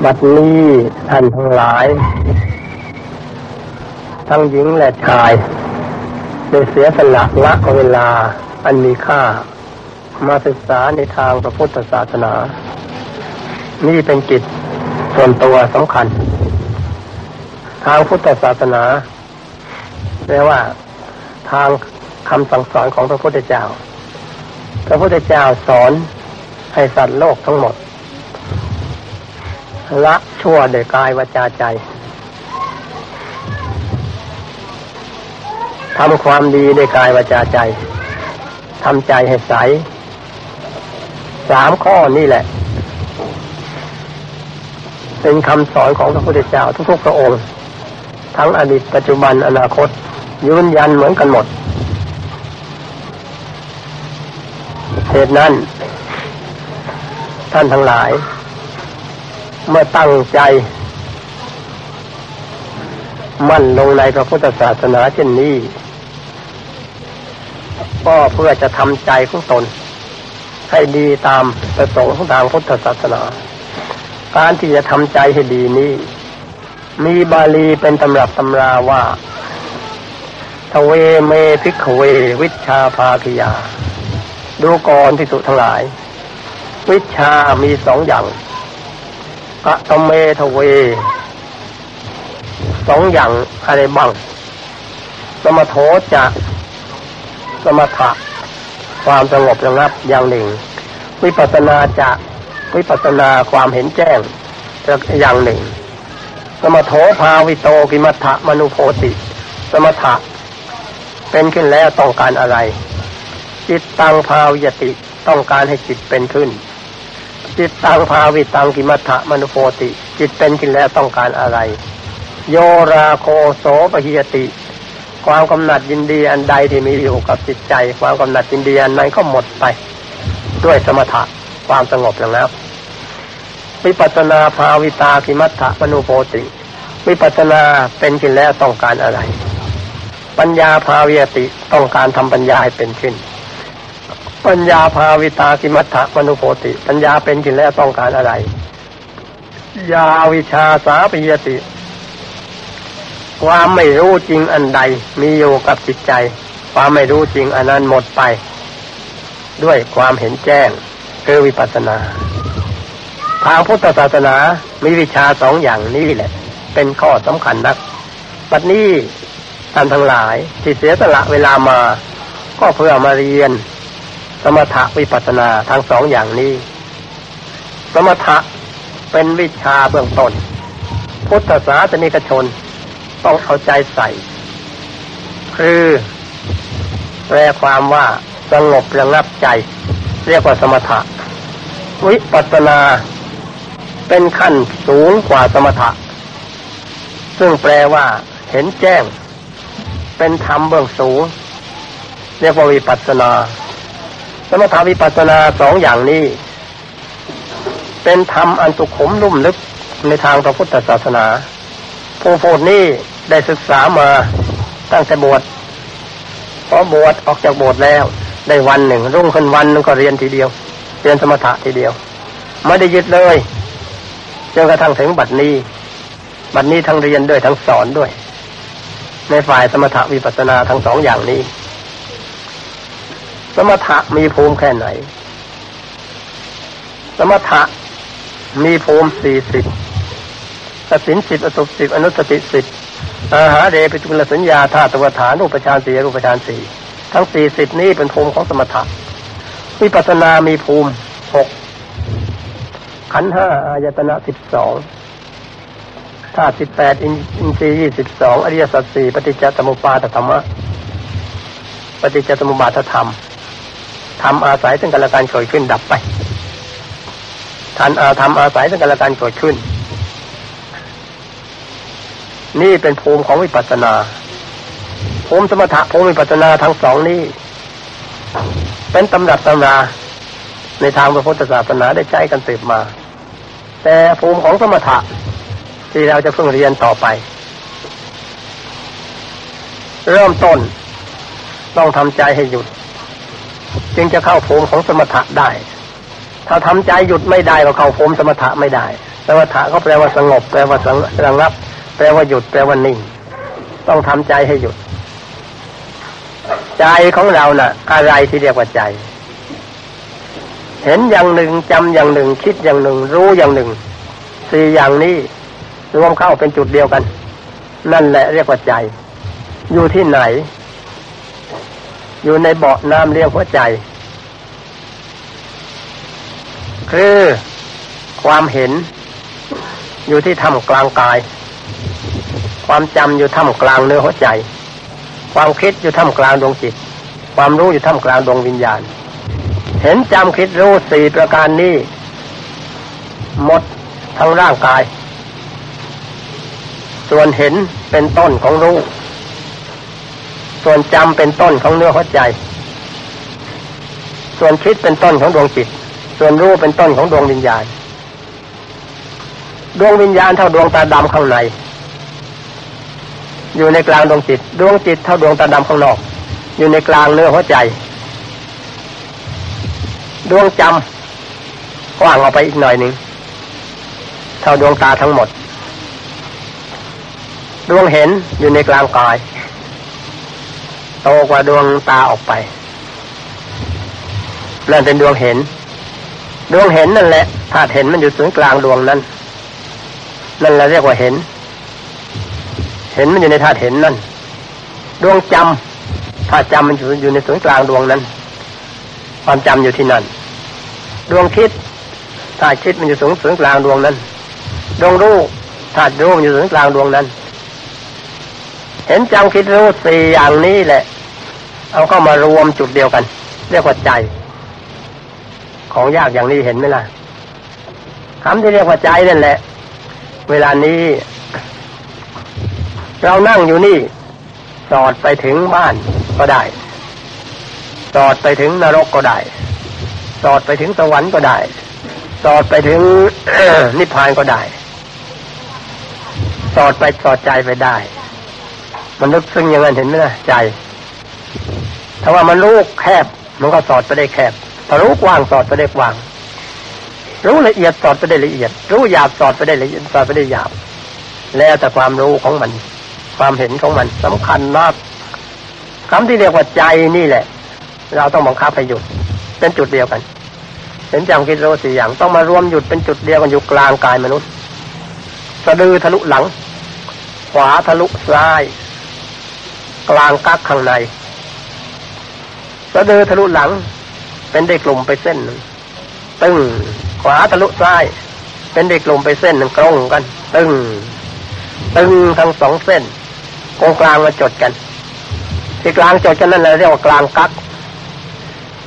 บัดนี้ท่านทั้งหลาย ทั้งหญิงและชายได้เสียสละละเวลาอันมีค่า มาศึกษาในทางพระพุทธศาสนา นี่เป็นกิจส่วนตัวสำคัญ ทางพุทธศาสนาแปลว่า ทางคำสั่งสอนของพระพุทธเจ้า พระพุทธเจ้าสอนให้สัตว์โลกทั้งหมด ละชั่วโดยกายวาจาใจทำความดีด้วยกายวาจาใจทำใจให้ใสสามข้อนี่แหละ เป็นคำสอนของพระพุทธเจ้าทุกๆพระองค์ ทั้งอดีตปัจจุบันอนาคต ยืนยันเหมือนกันหมดเหตุนั้น ท่านทั้งหลาย เมื่อตั้งใจ มั่นลงในพระพุทธศาสนาเช่นนี้ ก็เพื่อจะทำใจของตน ให้ดีตามประสงค์ของทางพุทธศาสนา การที่จะทำใจให้ดีนี้ มีบาลีเป็นตำรับตำราว่าทเวเม ภิกขเว วิชชาภาคิยา ดูก่อนภิกษุทั้งหลาย วิชชามีสองอย่าง กะตเมทเวสองอย่างอะไรบ้างสมโถจะสมถะความสงบระงับอย่างหนึ่ง วิปัสสนาจะวิปัสสนาความเห็นแจ้งอย่างหนึ่ง สมโถภาวิโตกิมัฏฐมนุโพติ สมถะเป็นขึ้นแล้วต้องการอะไร จิตตังภาวิยติต้องการให้จิตเป็นขึ้น จิตตังภาวิตังกิมัฏฐมนุโพติ จิตเป็นขึ้นแล้วต้องการอะไร โยราโคโสปหิยติ ความกำหนัดยินดีอันใดที่มีอยู่กับจิตใจ ความกำหนัดยินดีอันนั้นก็หมดไป ด้วยสมถะความสงบแล้ววิปัสนาภาวิตากิมัฏฐมนุโพติวิปัสนาเป็นขึ้นแล้วต้องการอะไร ปัญญาภาวิยติต้องการทำปัญญาให้เป็นขึ้น ปัญญาภาวิตากิมัฏฐมนุโพติ ปัญญาเป็นขึ้นแล้วต้องการอะไร ยาวิชาสาปิยติ ความไม่รู้จริงอันใด มีอยู่กับจิตใจ ความไม่รู้จริงอันนั้นหมดไป ด้วยความเห็นแจ้งคือวิปัสสนา ทางพุทธศาสนา มีวิชาสองอย่างนี้แหละ เป็นข้อสำคัญนักปัจนี้ท่านทั้งหลายที่เสียสละเวลามา ก็เพื่อมาเรียน สมถะวิปัสนาทั้งสองอย่างนี้ สมถะเป็นวิชาเบื้องต้น พุทธศาสนิกชนต้องเอาใจใส่ คือแปลความว่าสงบระงับใจ เรียกว่าสมถะ วิปัสนาเป็นขั้นสูงกว่าสมถะ ซึ่งแปลว่า เห็นแจ้ง เป็นธรรมเบื้องสูง เรียกว่าวิปัสนา มถาวิปัสนาสองอย่างนี้ เป็นธรรมอันสุขุมนุ่มลึกในทางพระพุทธศาสนา ผู้พูดนี้ได้ศึกษามาตั้งแต่บวชพอบวชออกจากบวชแล้ว ได้วันหนึ่ง รุ่งขึ้นวันนึงก็เรียนทีเดียว เรียนสมถะทีเดียว ไม่ได้ยึดเลยจนกระทั่งถึงบัดนี้ บัดนี้ทั้งเรียนด้วยทั้งสอนด้วย ในฝ่ายสมถะวิปัสนาทั้งสองอย่างนี้ สมถะมีภูมิแค่ไหน สมถะมีภูมิสี่สิบสสินสิบอสุสิบอนุสติสิบอาหาเดปิจุลสัญญาธาตุวฐานรูปฌานสี่รูปฌานสี่ทั้งสี่สิบนี้เป็นภูมิของสมถะวิปัสนามีภูมิหกขันห้าอายตนะสิบสองธาตุสิบแปดอินทรีย์ยี่สิบสองอริยสัจสี่ปฏิจจสมุปบาทธรรมะปฏิจจสมุปบาทธรรม ทำอาศัยซึ่งกันและกันเกิดขึ้นดับไปทันอาทำอาศัยซึ่งกันและกันเกิดขึ้น นี่เป็นภูมิของวิปัสสนา ภูมิสมถะภูมิวิปัสสนาทั้งสองนี้ เป็นตำรับตำราในทางพระพุทธศาสนาได้ใช้กันสืบมา แต่ภูมิของสมถะที่เราจะเพิ่งเรียนต่อไป เริ่มต้น ต้องทำใจให้หยุด จึงจะเข้าภูมิของสมถะได้ ถ้าทำใจหยุดไม่ได้ก็เข้าภูมิสมถะไม่ได้สมถะก็แปลว่าสงบ แปลว่าระงับ แปลว่าหยุด แปลว่านิ่ง ต้องทำใจให้หยุด ใจของเรานะ่ะ อะไรที่เรียกว่าใจ เห็นอย่างหนึ่งจำอย่างหนึ่ง คิดอย่างหนึ่ง รู้อย่างหนึ่งสี่อย่างนี้รวมเข้าเป็นจุดเดียวกัน นั่นแหละเรียกว่าใจ อยู่ที่ไหน อยู่ในเบาะน้ำเรียกหัวใจ คือความเห็น อยู่ที่ถ้ำกลางกาย ความจำอยู่ถ้ำกลางเนื้อหัวใจ ความคิดอยู่ถ้ำกลางดวงจิต ความรู้อยู่ถ้ำกลางดวงวิญญาณ เห็นจำคิดรู้สี่ประการนี้ หมดทั้งร่างกาย ส่วนเห็นเป็นต้นของรู้ ส่วนจำเป็นต้นของเนื้อหัวใจ ส่วนคิดเป็นต้นของดวงจิต ส่วนรู้เป็นต้นของดวงวิญญาณ ดวงวิญญาณเท่าดวงตาดำข้างใน อยู่ในกลางดวงจิต ดวงจิตเท่าดวงตาดำข้างนอก อยู่ในกลางเนื้อหัวใจ ดวงจำกว้างออกไปอีกหน่อยหนึ่งเท่าดวงตาทั้งหมด ดวงเห็นอยู่ในกลางกาย โตกว่าดวงตาออกไปนั่นเป็นดวงเห็น ดวงเห็นนั่นแหละธาตุเห็นมันอยู่ศูนย์กลางดวงนั้น นั่นเราเรียกว่าเห็น เห็นมันอยู่ในธาตุเห็นนั่น ดวงจำธาตุจำมันอยู่อยู่ในศูนย์กลางดวงนั้น ความจำอยู่ที่นั่น ดวงคิดธาตุคิดมันอยู่ศูนย์ศูนย์กลางดวงนั้น ดวงรู้ธาตุรู้อยู่ถึงกลางดวงนั้น เห็นจำคิดรู้สี่อย่างนี้แหละ เอาเข้ามารวมจุดเดียวกัน เรียกว่าใจ ของยากอย่างนี้เห็นไหมล่ะคำที่เรียกว่าใจนั่นแหละ เวลานี้ เรานั่งอยู่นี่ สอดไปถึงบ้านก็ได้ สอดไปถึงนรกก็ได้ สอดไปถึงสวรรค์ก็ได้ สอดไปถึงนิพพานก็ได้ สอดไปสอดใจไปได้มันลึกซึ้งอย่างนั้นเห็นไหมนะใจ ถ้าว่ามันรู้แคบ มันก็สอดไปได้แคบถ้ารู้กว้างสอดไปได้กว้าง รู้ละเอียดสอดไปได้ละเอียด รู้หยาบสอดไปได้ละเอียดสอดไปได้หยาบ แล้วแต่ความรู้ของมัน ความเห็นของมันสำคัญมากคำที่เรียกว่าใจนี่แหละ เราต้องบังคับให้หยุดเป็นจุดเดียวกันเห็นจำคิดรู้สี่อย่างต้องมารวมหยุดเป็นจุดเดียวกันอยู่กลางกายมนุษย์สะดือทะลุหลัง ขวาทะลุซ้าย กลางกักข้างใน สะดือทะลุหลัง เป็นเด็กลุ่มไปเส้นหนึ่งตึงขวาทะลุซ้าย เป็นเด็กลุ่มไปเส้นหนึ่งกรงกัน ตึงตึงทั้งสองเส้นตรงกลางมาจดกันที่กลางจดกันนั่นแหละเรียกว่ากลางกัก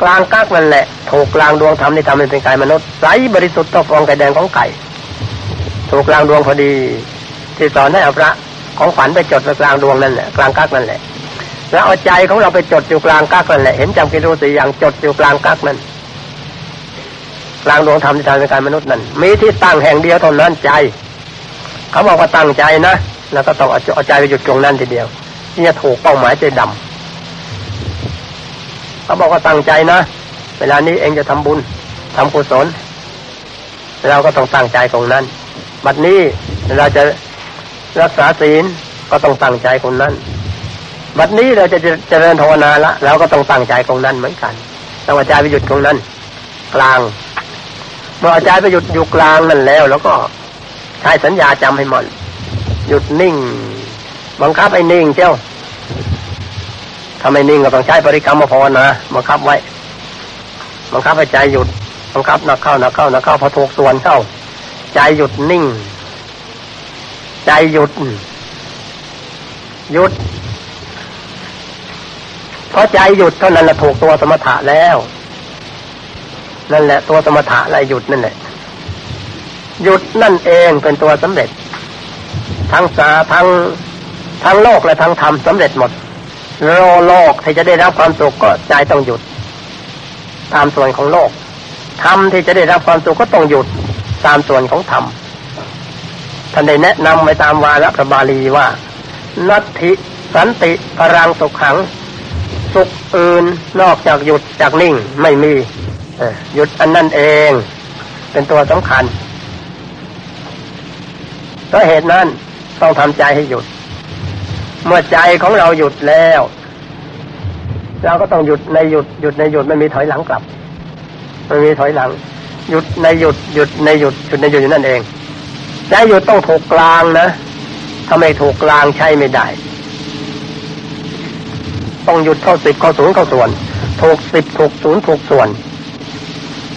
กลางกักนั่นแหละถูกกลางดวงธรรมที่ทำให้เป็นกายมนุษย์ใสบริสุทธิ์ต่อฟองไก่แดงของไก่ถูกกลางดวงพอดี ที่สอนให้เอาพระของฝันไปจดกลางดวงนั่นแหละกลางกักนั่นแหละ แล้วเอาใจของเราไปจดอยู่กลางกักนั่นแหละเห็นจำกิรูสีอย่างจดอยู่กลางกักนั่นกลางดวงธรรมที่ทำในการมนุษย์นั่นมีที่ตั้งแห่งเดียวเท่านั้นใจ เขาบอกว่าตั้งใจนะแล้วก็ต้องเอาใจไปหยุดตรงนั้นทีเดียวที่จะถูกเป้าหมายใจดำเขาบอกว่าตั้งใจนะเวลานี้เองจะทำบุญทำกุศลเราก็ต้องตั้งใจตรงนั้น บัดนี้เราจะรักษาศีลก็ต้องตั้งใจคนนั้น บัดนี้เราจะเจริญภาวนาละเราก็ต้องตั้งใจตรงนั้นเหมือนกันต้องอาจารย์ไปหยุดตรงนั้น กลางเมื่ออาจารย์ไปหยุดอยู่กลางนั่นแล้ว แล้วก็ใช้สัญญาจำให้หมดหยุดนิ่ง บังคับให้นิ่งเจ้าทำไมนิ่งก็ต้องใช้บริกรรมภาวนาบังคับไว้บังคับให้ใจหยุดบังคับนักเข้านักเข้านักเข้าพอถูกส่วนเข้า ใจหยุดนิ่ง ใจหยุดหยุด พราะใจหยุดเท่านั้นแหละถูกตัวสมถะแล้ว นั่นแหละ ตัวสมถะอะไรหยุดนั่นแหละหยุดนั่นเองเป็นตัวสำเร็จ ทั้งสาทั้งทั้งโลกและทั้งธรรมสำเร็จหมดโลโลกที่จะได้รับความสุขก็ใจต้องหยุด ตามส่วนของโลกธรรมที่จะได้รับความสุขก็ต้องหยุดตามส่วนของธรรมท่านได้แนะนำไว้ตามวาระพระบาลีว่า นัตถิสันติพรังสุขขัง สุขอื่นนอกจากหยุดจากนิ่งไม่มีหยุดอันนั่นเอง เป็นตัวสำคัญเพราะเหตุนั้นต้องทำใจให้หยุด เมื่อใจของเราหยุดแล้วเราก็ต้องหยุดในหยุดหยุดในหยุดไม่มีถอยหลังกลับไม่มีถอยหลัง หยุดในหยุดหยุดในหยุดหยุดในหยุดอยู่นั่นเองใจหยุดต้องถูกกลางนะถ้าไม่ถูกกลางใช่ไม่ได้ ต้องหยุดเข้าสิบเข้าศูนย์เข้าส่วนถูกสิบถูกศูนย์ถูกส่วน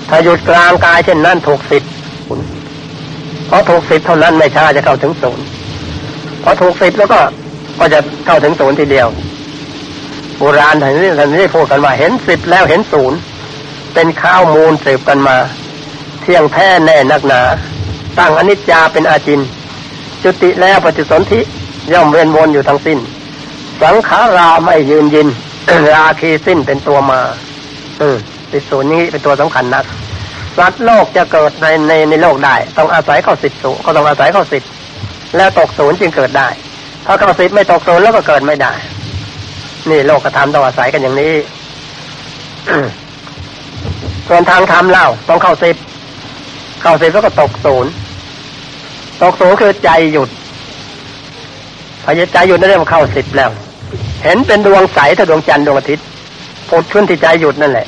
ถ้าหยุดกลางกายเช่นนั้นถูกสิบเพราะถูกสิบเท่านั้นไม่ช้าจะเข้าถึงศูนย์พอถูกสิบแล้วก็ก็จะเข้าถึงศูนย์ทีเดียวโบราณท่านนี้ท่านนี้พูดกันว่าเห็นสิบแล้วเห็นศูนย์เป็นข้าวมูลสืบกันมา เที่ยงแท้แน่นักหนา ตั้งอนิจจาเป็นอาจิน จุติแล้วปฏิสนธิย่อมเวียนวนอยู่ทั้งสิ้น สังขาราไม่ยืนยิน ราคีสิ้นเป็นตัวมาเออติดศูนย์นี้เป็นตัวสำคัญนักสัตว์โลกจะเกิดในในในโลกได้ ต้องอาศัยเข้าสิทธิ์สูก็ต้องอาศัยเข้าสิทธิ์แล้วตกศูนย์จึงเกิดได้ ถ้าเข้าสิทธิ์ไม่ตกศูนย์แล้วก็เกิดไม่ได้ นี่โลกกระทำต้องอาศัยกันอย่างนี้ส่วนทางธรรมเล่าต้องเข้าสิบเข้าสิบแล้วก็ตกศูนย์ตกศูนย์คือใจหยุดพอใจหยุดนั่นเรียกว่าเข้าสิบแล้ว เห็นเป็นดวงใสถ้าดวงจันทร์ดวงอาทิตย์ผุดขึ้นที่ใจหยุดนั่นแหละ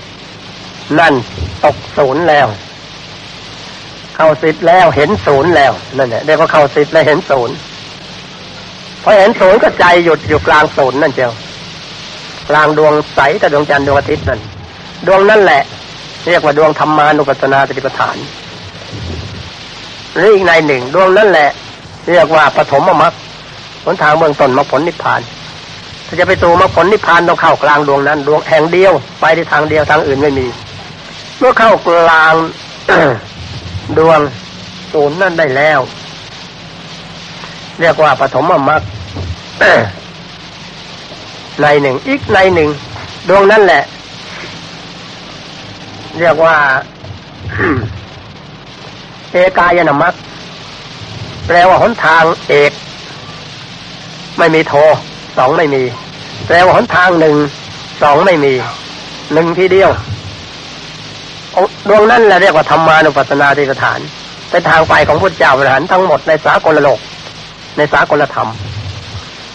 นั่นตกศูนย์แล้ว เข้าสิบแล้วเห็นศูนย์แล้วนั่นแหละเรียกว่าเข้าสิบแล้วเห็นศูนย์พอเห็นศูนย์ก็ใจหยุดอยู่กลางศูนย์นั่นเจ้ากลางดวงใสแต่ดวงจันทร์ดวงอาทิตย์นั่นดวงนั่นแหละ เรียกว่าดวงธรรมานุปัสสนาสติปัฏฐานหรืออีกในหนึ่ง ดวงนั่นแหละ เรียกว่าปฐมมรรคผลทางเบื้องต้นมรรคผลนิพพาน ถ้าจะไปสู่มรรคผลนิพพานต้องเข้ากลางดวงนั้น ดวงแห่งเดียวไปในทางเดียวทางอื่นไม่มี เมื่อเข้ากลางดวงศูนย์นั่นได้แล้ว เรียกว่าปฐมมรรคในหนึ่งอีกในหนึ่งดวงนั่นแหละ เรียกว่าเอกายนามัคแปลว่าหนทางเอก ไม่มีโท สองไม่มีแปลว่าหนทางหนึ่งสองไม่มีหนึ่งทีเดียวดวงนั้นแหละเรียกว่าธรรมานุปัสสนาติสถาน เป็นทางไปของพระเจ้าพระอรหันต์ทั้งหมดในสากลโลก ในสากลธรรม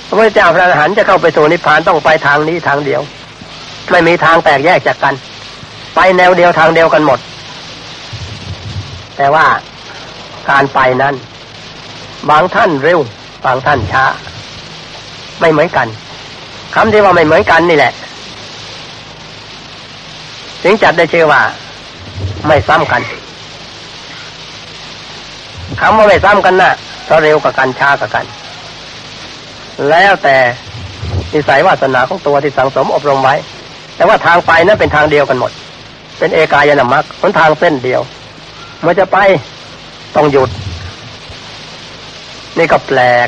พระพุทธเจ้าพระอรหันต์จะเข้าไปสู่นิพพานต้องไปทางนี้ทางเดียว ไม่มีทางแตกแยกจากกัน ไปแนวเดียวทางเดียวกันหมด แต่ว่าการไปนั้น บางท่านเร็ว บางท่านช้า ไม่เหมือนกันคำที่ว่าไม่เหมือนกันนี่แหละ ถึงจัดได้ชื่อว่า ไม่ซ้ำกันคำว่าไม่ซ้ำกันนะ่ะก็เร็วกับกันช้ากับกัน แล้วแต่นิสัยวาสนาของตัวที่สังสมอบรมไว้ แต่ว่าทางไปนั้นเป็นทางเดียวกันหมด เป็นเอกายนามัคหนทางเส้นเดียว เมื่อจะไปต้องหยุด นี่ก็แปลก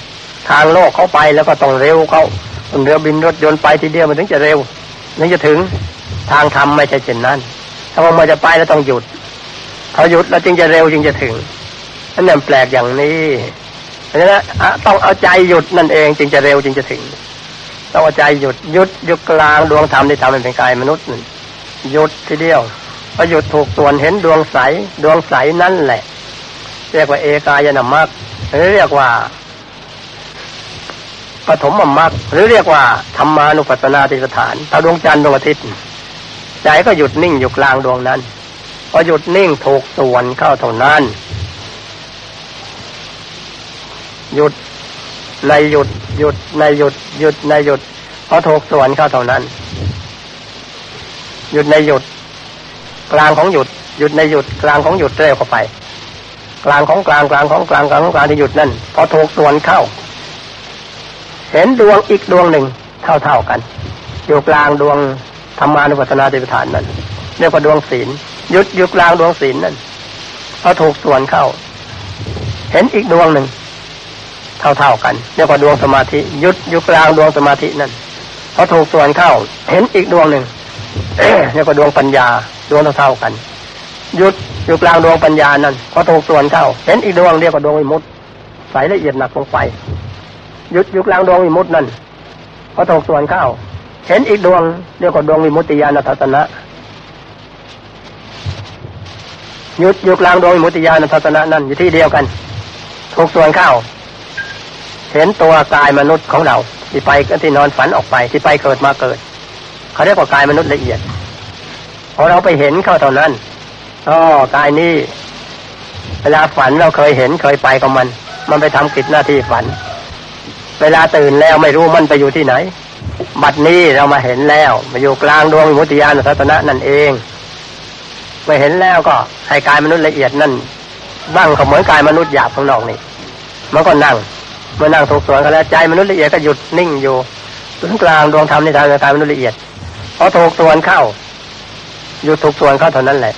ทางโลกเขาไปแล้วก็ต้องเร็วเขาเรือบินรถยนต์ไปทีเดียวมันถึงจะเร็วถึงจะถึงทางธรรมไม่ใช่เช่นนั้น ถ้าว่ามันจะไปแล้วต้องหยุดพอหยุดแล้วจึงจะเร็วจึงจะถึงนั่นแหละแปลกอย่างนี้เพราะฉะนั้นต้องเอาใจหยุดนั่นเองจึงจะเร็วจึงจะถึง ต้องเอาใจหยุดหยุดหยุดกลางดวงธรรมที่ทำเป็นกายมนุษย์หยุดทีเดียวพอหยุดถูกส่วนเห็นดวงใสดวงใสนั่นแหละ เรียกว่าเอกายนามัคหรือเรียกว่า ปฐมมมัคหรือเรียกว่าธรรมานุปัสสนาติสถานถ้าดวงจันทร์ดวงอาทิตย์ใจก็หยุดนิ่งอยู่กลางดวงนั้นพอหยุดนิ่งถูกส่วนเข้าเท่านั้น หยุดในหยุด หยุดในหยุด หยุดในหยุดพอถูกส่วนเข้าเท่านั้น หยุดในหยุด กลางของหยุด หยุดในหยุด กลางของหยุดเร็วเข้าไป กลางของกลางกลางของกลางกลางของกลางที่หยุดนั่นพอถูกส่วนเข้า เห็นดวงอีกดวงหนึ่งเท่าเท่ากัน อยู่กลางดวงธรรมานุปัสสนาติปฐานนั่นเรียกว่าดวงศีลหยุดอยู่กลางดวงศีลนั่นพอถูกส่วนเข้า เห็นอีกดวงหนึ่ง เท่าเท่ากันเรียกว่าดวงสมาธิหยุดอยู่กลางดวงสมาธินั่นพอถูกส่วนเข้า เห็นอีกดวงหนึ่งเรียกว่าดวงปัญญาดวงเท่ากันหยุดอยู่กลางดวงปัญญานั้นพอถูกส่วนเข้า เห็นอีกดวงเรียกว่าดวงวิมุตต์ใสละเอียดหนักลงไป ยุดยู่กลางดวงวิมุตต์นั้นพอถูกส่วนเข้า เห็นอีกดวงเรียกว่าดวงวิมุตติญาณทัศนะหยุดยู่กลางดวงวิมุตติญาณทัศนะนั้นอยู่ที่เดียวกันถูกส่วนเข้า เห็นตัวกายมนุษย์ของเรา ที่ไปที่นอนฝันออกไปที่ไปเกิดมาเกิด เขาเรียกว่ากายมนุษย์ละเอียดพอเราไปเห็นเข้าเท่านั้นอ๋อกายนี้เวลาฝันเราเคยเห็นเคยไปกับมัน มันไปทำกิจหน้าที่ฝัน เวลาตื่นแล้วไม่รู้มันไปอยู่ที่ไหน บัดนี้เรามาเห็นแล้วมาอยู่กลางดวงมุติยานสัตนะนั่นเองมาเห็นแล้วก็ให้กายมนุษย์ละเอียดนั่นบ้างเขาเหมือนกายมนุษย์หยาบข้างนอกนี่มันก็นั่งเมื่อนั่งถูกส่วนกันแล้วใจมนุษย์ละเอียดก็หยุดนิ่งอยู่ตรงกลางดวงธรรมในทางกายมนุษย์ละเอียดพอถูกส่วนเข้าหยุดถูกส่วนเข้าเท่านั้นแหละ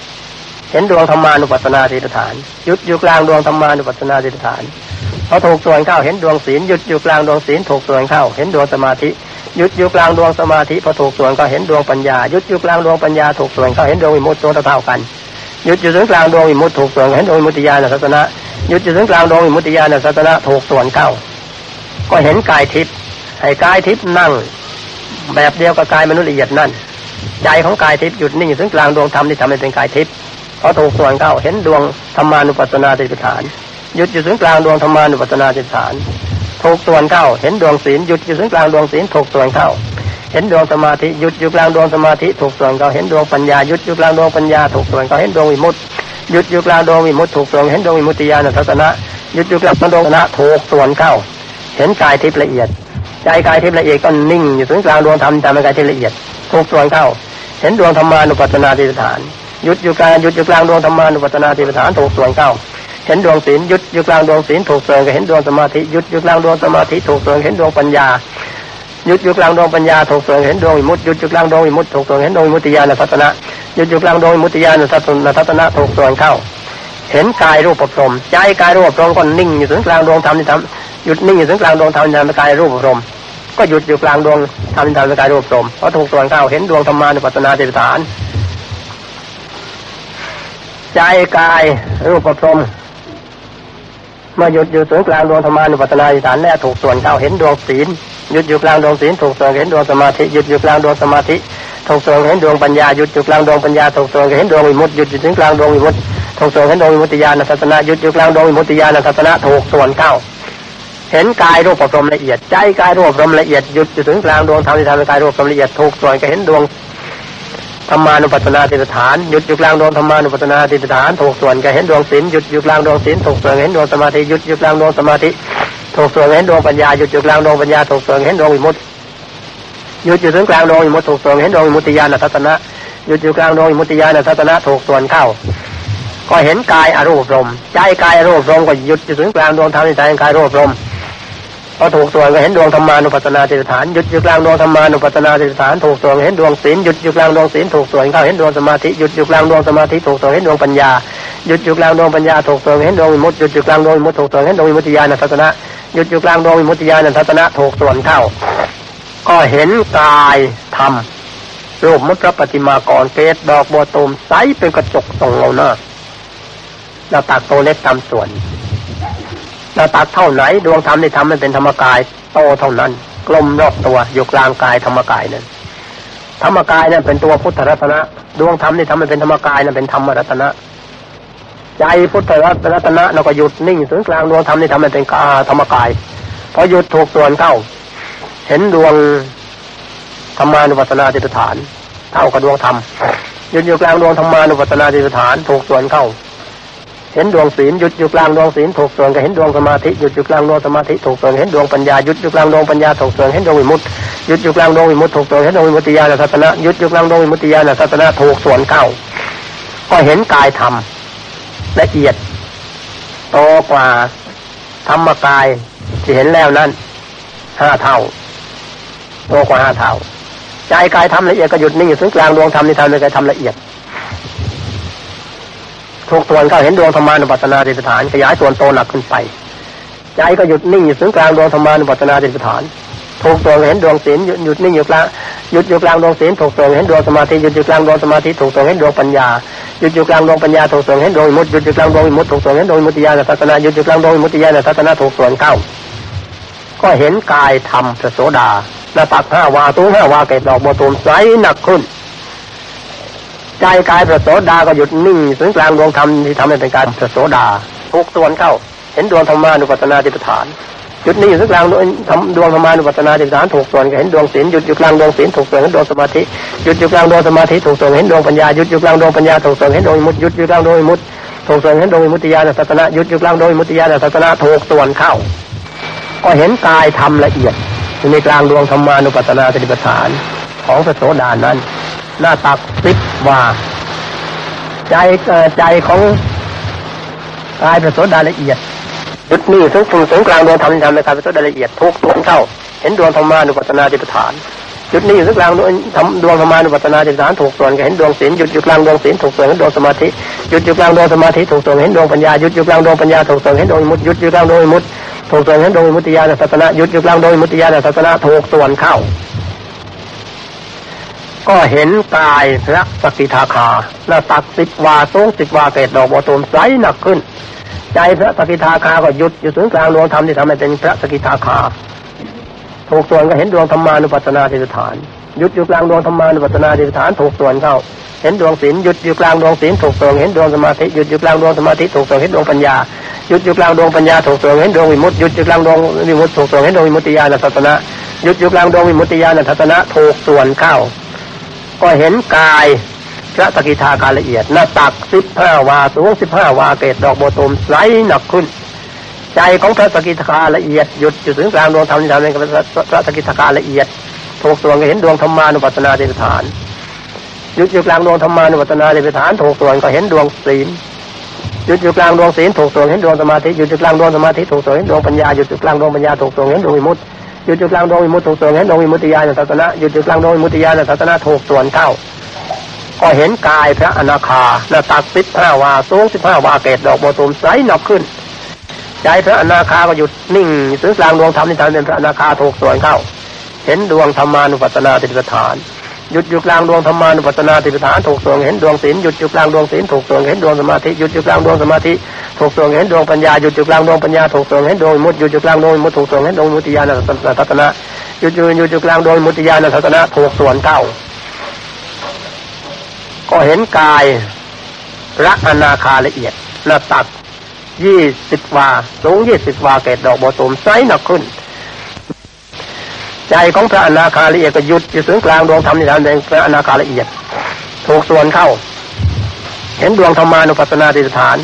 เห็นดวงธรรมานุปัสสนาติฐานหยุดอยู่กลางดวงธรรมานุปัสสนาติฐาน พอถูกส่วนเข้าเห็นดวงศีลหยุดอยู่กลางดวงศีลถูกส่วนเข้าเห็นดวงสมาธิหยุดอยู่กลางดวงสมาธิพอถูกส่วนก็เห็นดวงปัญญาหยุดอยู่กลางดวงปัญญาถูกส่วนเข้าเห็นดวงวิมุตติตัวเท่ากันหยุดอยู่ถึงกลางดวงวิมุตติถูกส่วนเห็นดวงวิมุตติญาณสัตนะหยุดอยู่ถึงกลางดวงวิมุตติญาณสัตนะถูกส่วนเข้า ก็เห็นกายทิพย์ให้กายทิพย์นั่ง แบบเดียวกับกายมนุษย์ละเอียดนั่นใจของกายทิพย์หยุดนิ่งอยู่ถึงกลางดวงธรรมที่ทำให้เป็นกายทิพย์พอถูกส่วนเข้าเห็นดวงธรรมานุปัสสนาติปฐาน หยุดอยู่ถึงกลางดวงธรรมานุปัสสนาติปฐานถูกส่วนเข้า เห็นดวงศีลหยุดอยู่ถึงกลางดวงศีลถูกส่วนเข้า เห็นดวงสมาธิหยุดอยู่กลางดวงสมาธิถูกส่วนเข้าเห็นดวงปัญญาหยุดอยู่กลางดวงปัญญาถูกส่วนเข้าเห็นดวงวิมุตติหยุดอยู่กลางดวงวิมุตติถูกส่วนเห็นดวงวิมุตติญาณทัศนะหยุดอยู่กลางดวงนะถูกส่วนเข้า เห็นกายทิพย์ละเอียด ใจกายทิพย์ละเอียดก็นิ่งอยู่ถึงกลางดวงธรรมทำเป็นกายทิพย์ละเอียดถูกส่วนเข้า เห็นดวงธรรมานุปัสสนาติฐานหยุดอยู่กลางหยุดอยู่กลางดวงธรรมานุปัสสนาติฐานถูกส่วนเข้า เห็นดวงศีลยุดอยู่กลางดวงศีลถูกส่วนก็เห็นดวงสมาธิยุดอยู่กลางดวงสมาธิถูกส่วนเห็นดวงปัญญายุดอยู่กลางดวงปัญญาถูกส่วนเห็นดวงวิมุตติยุดอยู่กลางดวงวิมุตติถูกส่วนเห็นดวงวิมุตติญาณทัศนะยุดอยู่กลางดวงวิมุตติญาณทัศนะถูกส่วนเข้า เห็นกายรูปปรมใจกายรูปปรมก็นิ่งอยู่ถึงกลางดวงธรรมที่ทำหยุดนิ่งอยู่ถึงกลางดวงธรรมที่ทำกายรูปปรมก็หยุดอยู่กลางดวงธรรมที่ทำกายรูปปรมเพราะถูกส่วนเข้าเห็นดวงธรรมานุปัสสนาเจตฐานใจกายรูปปรม เมื่อหยุดอยู่ถึงกลางดวงธรรมานุปัสสนาเจตฐานแน่ถูกส่วนเข้าเห็นดวงศีลหยุดอยู่กลางดวงศีลถูกส่วนเห็นดวงสมาธิหยุดอยู่กลางดวงสมาธิถูกส่วนเห็นดวงปัญญาหยุดอยู่กลางดวงปัญญาถูกส่วนเห็นดวงวิมุตติหยุดอยู่ถึงกลางดวงวิมุตติถูกส่วนเห็นดวงวิมุตติญาณทัศนะหยุดอยู่กลางดวงวิมุตติญาณทัศนะถูกส่วนเข้าเห็นกายรูปปรมละเอียดใจกายรูปปรมละเอียดหยุดอยู่ถึงกลางดวงธรรมที่ทำให้กายรูปปรมละเอียดถูกส่วนก็เห็นดวง ธรรมานุปัสสนาติฐานหยุดอยู่กลางดวงธรรมานุปัสสนาติฐานถูกส่วนก็เห็นดวงศีลหยุดอยู่กลางดวงศีลถูกส่วนเห็นดวงสมาธิหยุดอยู่กลางดวงสมาธิถูกส่วนเห็นดวงปัญญาหยุดอยู่กลางดวงปัญญาถูกส่วนเห็นดวงวิมุตติหยุดอยู่ถึงกลางดวงวิมุตติถูกส่วนเห็นดวงวิมุตติญาณทัศนะหยุดอยู่กลางดวงวิมุตติญาณทัศนะถูกส่วนเข้า ก็เห็นกายอรูปรมใจกายอรูปรมก็หยุดอยู่ถึงกลางดวงธรรมในใจกายอรูปรม พอถูกส่วนก็เห็นดวงธรรมานุปัสสนาติฐานหยุดอยู่กลางดวงธรรมานุปัสสนาติฐานถูกส่วนเห็นดวงศีลหยุดอยู่กลางดวงศีลถูกส่วนเข้าเห็นดวงสมาธิหยุดอยู่กลางดวงสมาธิถูกส่วนเห็นดวงปัญญาหยุดอยู่กลางดวงปัญญาถูกส่วนเห็นดวงวิมุตติหยุดอยู่กลางดวงวิมุตติถูกส่วนเห็นดวงวิมุตติญาณทัศนะหยุดอยู่กลางดวงวิมุตติญาณทัศนะถูกส่วนเข้าก็เห็นกายธรรมรูปมุตระปฏิมากรเกศดอกบัวตูมใสเป็นกระจกส่องเราหน้าเราตักโตเล็กตามส่วน เราตักเท่าไหน ดวงธรรมที่ทำมันเป็นธรรมกายโตเท่านั้น กลมรอบตัวอยู่กลางกายธรรมกายนั้นธรรมกายนั้นเป็นตัวพุทธรัตนะ ดวงธรรมที่ทำมันเป็นธรรมกายนั้นเป็นธรรมรัตนะใจพุทธรัตนะเราก็หยุดนิ่งถึงกลางดวงธรรมที่ทำมันเป็นกาธรรมกายพอหยุดถูกส่วนเข้า เห็นดวงธรรมานุปัสสนาติฐานเท่ากับดวงธรรมหยุดอยู่กลางดวงธรรมานุปัสสนาติฐานถูกส่วนเข้า เห็นดวงศีลหยุดอยู่กลางดวงศีลถูกส่วนก็เห็นดวงสมาธิหยุดอยู่กลางดวงสมาธิถูกส่วนเห็นดวงปัญญาหยุดอยู่กลางดวงปัญญาถูกส่วนเห็นดวงวิมุตติหยุดอยู่กลางดวงวิมุตติถูกส่วนเห็นดวงวิมุตติญาณทัศนะหยุดอยู่กลางดวงวิมุตติญาณทัศนะถูกส่วนเข้าก็เห็นกายธรรมละเอียดโตกว่าธรรมกายที่เห็นแล้วนั้นห้าเท่าโตกว่าห้าเท่าใจกายทำละเอียดก็หยุดนิ่งอยู่ถึงกลางดวงธรรมในธรรมในกายทำละเอียด ถูกส่วนเข้าเห็นดวงธรรมานุปัสสนาติสถานขยายส่วนโตหนักขึ้นไปใจก็หยุดนิ่งอยู่ถึงกลางดวงธรรมานุปัสสนาติสถานถูกส่วนเห็นดวงศีลหยุดนิ่งอยู่กลางหยุดอยู่กลางดวงศีลถูกส่วนเห็นดวงสมาธิหยุดอยู่กลางดวงสมาธิถูกส่วนเห็นดวงปัญญาหยุดอยู่กลางดวงปัญญาถูกส่วนเห็นดวงมุตหยุดอยู่กลางดวงมุตถูกส่วนเห็นดวงมุติญาณทัศนะหยุดอยู่กลางดวงมุติญาณทัศนะถูกส่วนเข้า ก็เห็นกายธรรมพระโสดาหน้าตักห้าวาตูห้าวาเกตดอกบัวตูมใสหนักขึ้น ใจกายพระโสดาก็หยุดนิ่งถึงกลางดวงธรรมที่ทำให้เป็นการพระโสดาทุกส่วนเข้า เห็นดวงธรรมานุปัสสนาติปฐานจุดนี้อยู่กลางดวงดวงธรรมานุปัสนาติฐานถูกส่วนเห็นดวงศีลหยุดอยู่กลางดวงศีลถูกส่วนเห็นดวงสมาธิหยุดอยู่กลางดวงสมาธิถูกส่วนเห็นดวงปัญญาหยุดอยู่กลางดวงปัญญาถูกส่วนเห็นดวงมุตหยุดอยู่กลางดวงมุตถูกส่วนเห็นดวงมุติยานสัตนะหยุดอยู่กลางดวงมุติยานสัตนะถูกส่วนเข้า ก็เห็นกายทำละเอียดอยู่ในกลางดวงธรรมานุปัสนาติฐานของพระโสดานั้น หน้าตักสิบว่าใจใจของกายพระโสดาละเอียดจุดนี้สูงสูงกลางดวงธรรมธรรมในการเป็นตัวละเอียดทุกตัวเข้าเห็นดวงธรรมานุปัสนาติปฐานจุดนี้อยู่กลางดวงธรรมดวงธรรมานุปัสนาติปฐานถูกส่วนเห็นดวงศีลหยุดอยู่กลางดวงศีลถูกส่วนเห็นดวงสมาธิหยุดอยู่กลางดวงสมาธิถูกส่วนเห็นดวงปัญญาหยุดอยู่กลางดวงปัญญาถูกส่วนเห็นดวงมุตหยุดอยู่กลางดวงมุตถูกส่วนเห็นดวงมุติยานศาสนาหยุดอยู่กลางดวงมุติยานศาสนาถูกส่วนเข้า ก็เห็นกายพระสกิทาคาหน้าตักสิบวาสูงสิบวาเกตดอกบัวตูมใสหนักขึ้น ใจพระสกิทาคาก็หยุดอยู่ถึงกลางดวงธรรมที่ทำให้เป็นพระสกิทาคาถูกส่วนก็เห็นดวงธรรมานุปัสนาติสถานหยุดอยู่กลางดวงธรรมานุปัสนาติสถานถูกส่วนเข้า เห็นดวงศีลหยุดอยู่กลางดวงศีลถูกส่วนเห็นดวงสมาธิหยุดอยู่กลางดวงสมาธิถูกส่วนเห็นดวงปัญญาหยุดอยู่กลางดวงปัญญาถูกส่วนเห็นดวงวิมุตติหยุดอยู่กลางดวงวิมุตติถูกส่วนเห็นดวงวิมุตติญาณทัศนะหยุดอยู่กลางดวงวิมุตติญาณทัศนะถูกส่วนเข้า ก็เห็นกายพระสกิทาการละเอียด หน้าตักสิบห้าวาสูงสิบห้าวาเกตดอกโบตุมไหลหนักขึ้น ใจของพระสกิทาละเอียดหยุดอยู่ถึงกลางดวงธรรมที่ทำในพระสกิทาละเอียดถูกส่วนก็เห็นดวงธรรมานุปัสนาเดชฐานหยุดอยู่กลางดวงธรรมานุปัสนาเดชฐานถูกส่วนก็เห็นดวงศีลหยุดอยู่กลางดวงศีลถูกส่วนเห็นดวงสมาธิหยุดอยู่กลางดวงสมาธิถูกส่วนเห็นดวงปัญญาหยุดอยู่กลางดวงปัญญาถูกส่วนเห็นดวงวิมุตติ หยุดจุดกลางดวงวิมุตติถูกส่วนเห็นดวงวิมุตติญาณศาสนะหยุดจุดกลางดวงวิมุตติญาณศาสนะถูกส่วนเข้าก็เห็นกายพระอนาคาหน้าตักสิบห้าวาสูงสิบห้าวาเกตดอกโบตุมใสหนักขึ้นใจพระอนาคาก็หยุดนิ่งถึงกลางดวงธรรมที่ทำเป็นพระอนาคาถูกส่วนเข้า เห็นดวงธรรมานุปัสสนาติปฐาน หยุดอยู่กลางดวงธรรมานุปัสสนาติปฐานถูกส่วนเห็นดวงศีลหยุดอยู่กลางดวงศีลถูกส่วนเห็นดวงสมาธิหยุดอยู่กลางดวงสมาธิถูกส่วนเห็นดวงปัญญาหยุดอยู่กลางดวงปัญญาถูกส่วนเห็นดวงมุตหยุดอยู่กลางดวงมุตถูกส่วนเห็นดวงมุติญาณทัศนะหยุดอยู่หยุดอยู่กลางดวงมุติญาณทัศนะถูกส่วนเข้าก็เห็นกายระอนาคาละเอียดหน้าตักยี่สิบวาสูงยี่สิบวาเกตดอกบัวตูมไซหนักขึ้น ใจของพระอนาคาละเอียดก็หยุดอยู่ถึงกลางดวงธรรมในทางแดงพระอนาคาละเอียด ถูกส่วนเข้า เห็นดวงธรรมานุปัสสนาติสถาน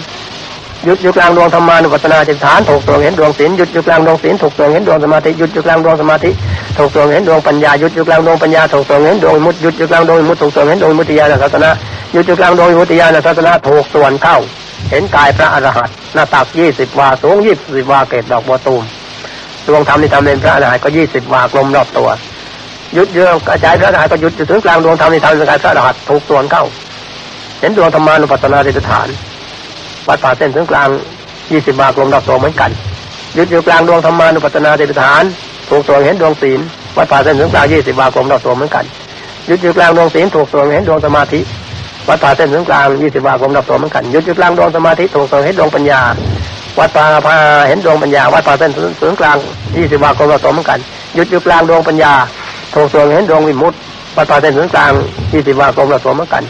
หยุดอยู่กลางดวงธรรมานุปัสสนาติสถานถูกส่วนเห็นดวงศีลหยุดอยู่กลางดวงศีลถูกส่วนเห็นดวงสมาธิหยุดอยู่กลางดวงสมาธิถูกส่วนเห็นดวงปัญญาหยุดอยู่กลางดวงปัญญาถูกส่วนเห็นดวงมุตหยุดอยู่กลางดวงมุตถูกส่วนเห็นดวงมุติยานศาสนาหยุดอยู่กลางดวงมุติยานศาสนาถูกส่วนเข้า เห็นกายพระอรหันต์หน้าตักยี่สิบวาสูงยี่สิบวาเกตดอกบัวตูม ดวงธรรมที่ทำเป็นพระอรหันต์ก็ยี่สิบวากลมรอบตัวยุดเยื่อกระจายพระอรหันต์ก็หยุดอยู่ถึงกลางดวงธรรมที่ทำเป็นกายพระอรหันต์ถูกส่วนเข้า เห็นดวงธรรมานุปัสสนาติฐานวัดป่าเส้นถึงกลางยี่สิบวากลมรอบตัวเหมือนกันหยุดอยู่กลางดวงธรรมานุปัสสนาติฐานถูกส่วนเห็นดวงศีลวัดป่าเส้นถึงกลางยี่สิบวากลมรอบตัวเหมือนกันหยุดอยู่กลางดวงศีลถูกส่วนเห็นดวงสมาธิวัดป่าเส้นถึงกลางยี่สิบวากลมรอบตัวเหมือนกันหยุดอยู่กลางดวงสมาธิถูกส่วนเห็นดวงปัญญา วัดป่าพาเห็นดวงปัญญา วัดป่าเส้นถึงกลางยี่สิบวากลมรอบตัวเหมือนกันหยุดอยู่กลางดวงปัญญาถูกส่วนเห็นดวงวิมุตติวัดป่าเส้นถึงกลางยี่สิบวากลมรอบตัวเหมือนกัน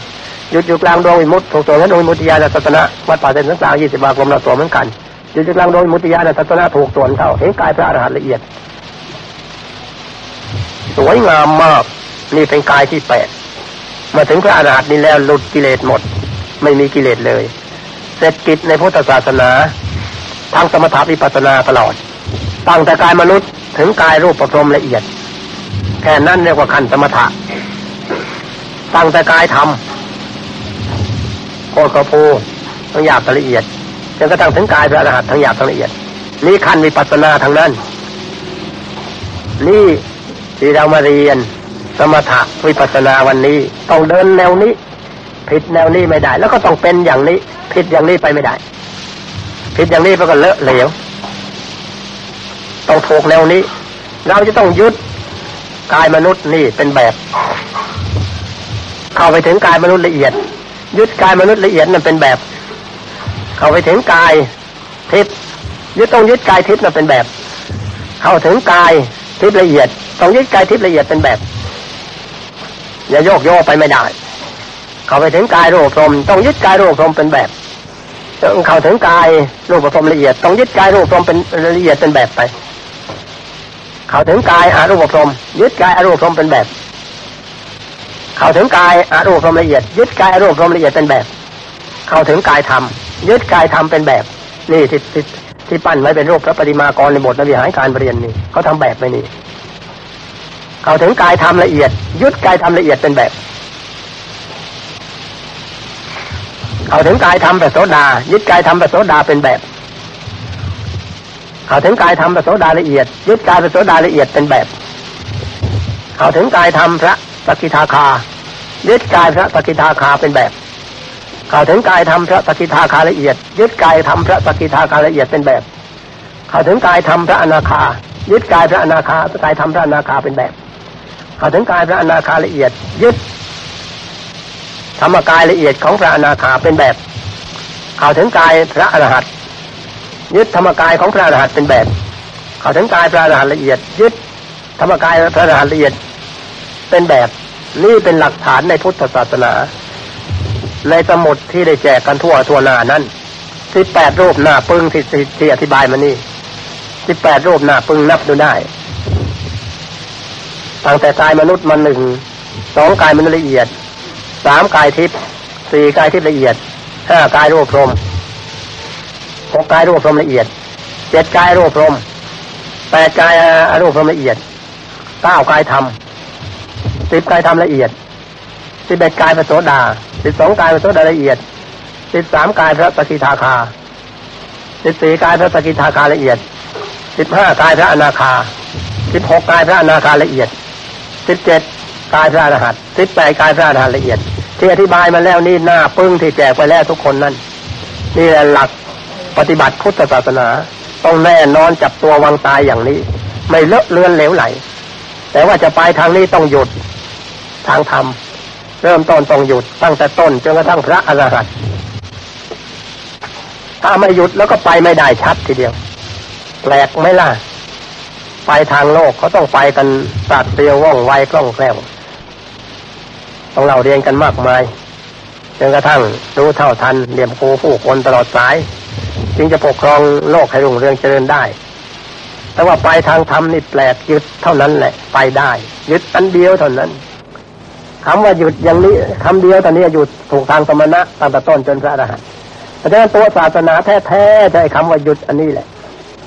หยุดอยู่กลางดวงวิมุตติถูกส่วนเห็นดวงวิมุตติญาณทัศนะวัดป่าเส้นถึงกลางยี่สิบวากลมรอบตัวเหมือนกันหยุดอยู่กลางดวงวิมุตติญาณทัศนะถูกส่วนเข้าเห็นกายพระอรหันต์ละเอียด สวยงามมากนี่เป็นกายที่แปดมาถึงพระอรหันต์นี้แล้วหลุดกิเลสหมด ไม่มีกิเลสเลยเสร็จกิจในพุทธศาสนา ทางสมถะวิปัสสนาตลอดตั้งแต่กายมนุษย์ถึงกายรูปประพรมละเอียด แค่นั้นเรียกว่าขันสมถะตั้งแต่กายธรรมโคตรกระพูทั้งหยาบละเอียดจนกระทั่งถึงกายพระอรหันต์ทั้งหยาบทั้งละเอียดนี่ขั้นวิปัสสนาทางนั้น นี่ที่เรามาเรียนสมถะวิปัสสนาวันนี้ ต้องเดินแนวนี้ ผิดแนวนี้ไม่ได้ แล้วก็ต้องเป็นอย่างนี้ ผิดอย่างนี้ไปไม่ได้ ผิดอย่างนี้ไปก็เลอะเหลว ต้องถูกแนวนี้ เราจะต้องยึดกายมนุษย์นี่เป็นแบบ เข้าไปถึงกายมนุษย์ละเอียด ยึดกายมนุษย์ละเอียดนั่นเป็นแบบ เข้าไปถึงกายทิพย์ยึดต้องยึดกายทิพย์นั่นเป็นแบบ เข้าถึงกายทิพย์ละเอียด ต้องยึดกายทิพย์ละเอียดเป็นแบบ อย่าโยกโยกไปไม่ได้ เข้าไปถึงกายรูปพรมต้องยึดกายรูปพรมเป็นแบบ เข้าถึงกายรูปพรมละเอียด ต้องยึดกายรูปพรมเป็นละเอียดเป็นแบบไป เข้าถึงกายอารูปพรมยึดกายอารูปพรมเป็นแบบ เข้าถึงกายอารูปพรมละเอียด ยึดกายอารูปพรมละเอียดเป็นแบบ เข้าถึงกายธรรมยึดกายธรรมเป็นแบบ นี่ที่ที่ที่ปั้นไว้เป็นรูปพระปฏิมากรในบทนวิหารการเรียนนี่เขาทำแบบไปนี่เข้าถึงกายธรรมละเอียด ยึดกายธรรมละเอียดเป็นแบบ เข้าถึงกายธรรมประโสดา ยึดกายธรรมประโสดาเป็นแบบเข้าถึงกายธรรมประโสดาละเอียด ยึดกายประโสดาละเอียดเป็นแบบเข้าถึงกายธรรมพระสกิทาคา ยึดกายพระสกิทาคาเป็นแบบเข้าถึงกายธรรมพระสกิทาคาละเอียด ยึดกายธรรมพระสกิทาคาละเอียดเป็นแบบเข้าถึงกายธรรมพระอนาคา ยึดกายพระอนาคากายธรรมพระอนาคาเป็นแบบเข้าถึงกายพระอนาคาละเอียด ยึด ธรรมกายละเอียดของพระอนาคาเป็นแบบเข้าถึงกายพระอรหัตยึดธรรมกายของพระอรหัตเป็นแบบเข้าถึงกายพระอรหัตละเอียด ยึดธรรมกายพระอรหัตละเอียด เป็นแบบนี่เป็นหลักฐานในพุทธศาสนา ในสมุดที่ได้แจกกันทั่วทั่วหน้านั้นสิบแปดรูปหน้าปึ้งที่ที่อธิบายมานี่สิบแปดรูปหน้าปึ้งนับดูได้ตั้งแต่กายมนุษย์มาหนึ่งสองกายมนุษย์ละเอียด สามกายทิพย์สี่กายทิพย์ละเอียดห้ากายรูปพรมหกกายรูปพรมละเอียดเจ็ดกายรูปพรมแปดกายรูปพรมละเอียดเก้ากายธรรมสิบกายธรรมละเอียดสิบเอ็ดกายพระโสดาสิบสองกายพระโสดาละเอียดสิบสามกายพระสกิทาคาสิบสี่กายพระสกิทาคาละเอียดสิบห้ากายพระอนาคาสิบหกกายพระอนาคาละเอียดสิบเจ็ด กายพระอรหันต์สิบแปดกายพระอรหันต์ละเอียด ที่อธิบายมาแล้วนี่หน้าปึ้งที่แจกไปแล้วทุกคนนั่นนี่แหละหลักปฏิบัติพุทธศาสนา ต้องแน่นอนจับตัววางตายอย่างนี้ ไม่เลอะเลือนเหลวไหล แต่ว่าจะไปทางนี้ต้องหยุดทางธรรมเริ่มต้นต้องหยุดตั้งแต่ต้นจนกระทั่งพระอรหันต์ถ้าไม่หยุดแล้วก็ไปไม่ได้ชัดทีเดียว แปลกไหมล่ะ ไปทางโลกเขาต้องไปกันตัดเตียวว่องไวคล่องแคล่ว ของเราเรียนกันมากมายจนกระทั่งรู้เท่าทันเหลี่ยมโกผู้คนตลอดสาย จึงจะปกครองโลกให้รุ่งเรืองเจริญได้ แต่ว่าไปทางธรรมนี่แปลกยึดเท่านั้นแหละ ไปได้ ยึดอันเดียวเท่านั้นคำว่าหยุดอย่างนี้คำเดียวตอนนี้หยุดถูกทางสมณะตั้งแต่ต้นจนพระอรหันต์เพราะฉะนั้นตัวศาสนาแท้ๆใช้คำว่าหยุดอันนี้แหละ